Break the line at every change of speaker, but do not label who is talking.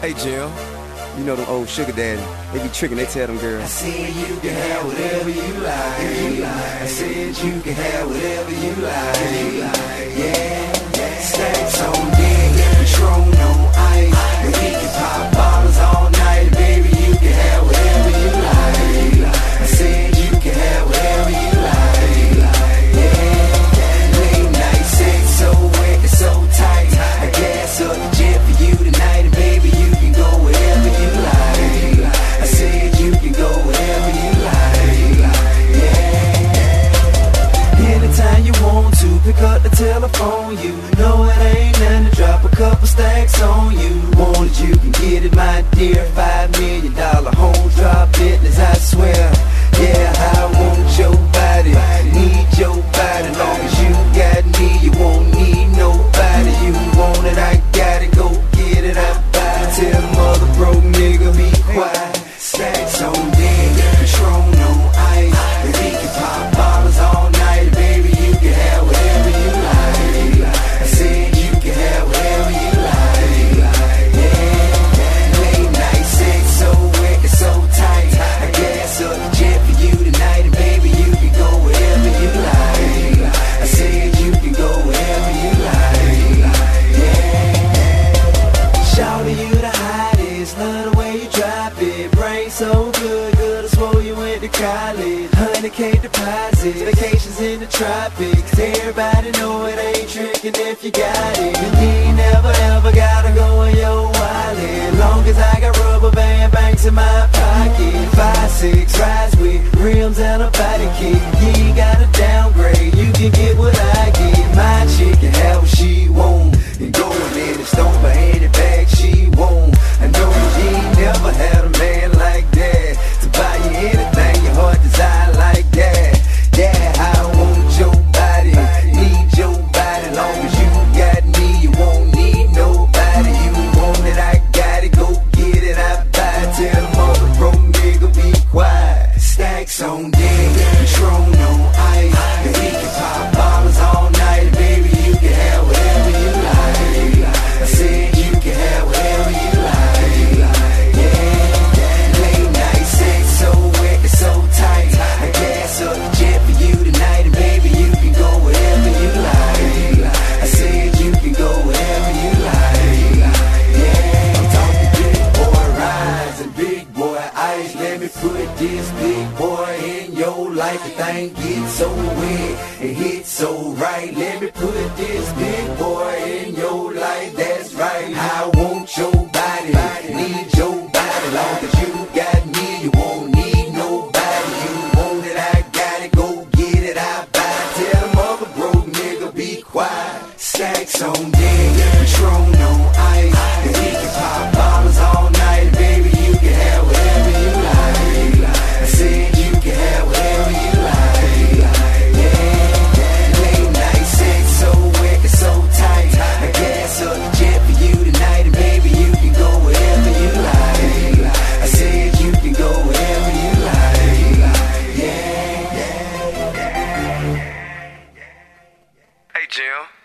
Hey, Jill. You know them old sugar daddy. They be tricking, they tell them girls.
I said you can have whatever you like. You like. I said you can have whatever you like. You like. Yeah. yeah. Stacks on deck, Patron on ice. pick up the telephone You know it ain't nothing to drop a couple stacks on you. Want it, you can get it, my dear Five million dollar home drop Bentleys, I swear. good, good I swole you went to college. 100k deposit, vacations in the tropics. Everybody know it ain't tricking if you got it. And you never ever gotta go in your wallet. Long as I got rubber band banks in my pocket. If I see So dead. Patron thing gets so wet, it hits so right. Let me put this big boy in your life, that's right. I want your body, need your body. Long as you got me, you won't need nobody. You want it, I got it, go get it, I buy it. Tell them other broke nigga, be quiet. Stacks on deck, Patron jail.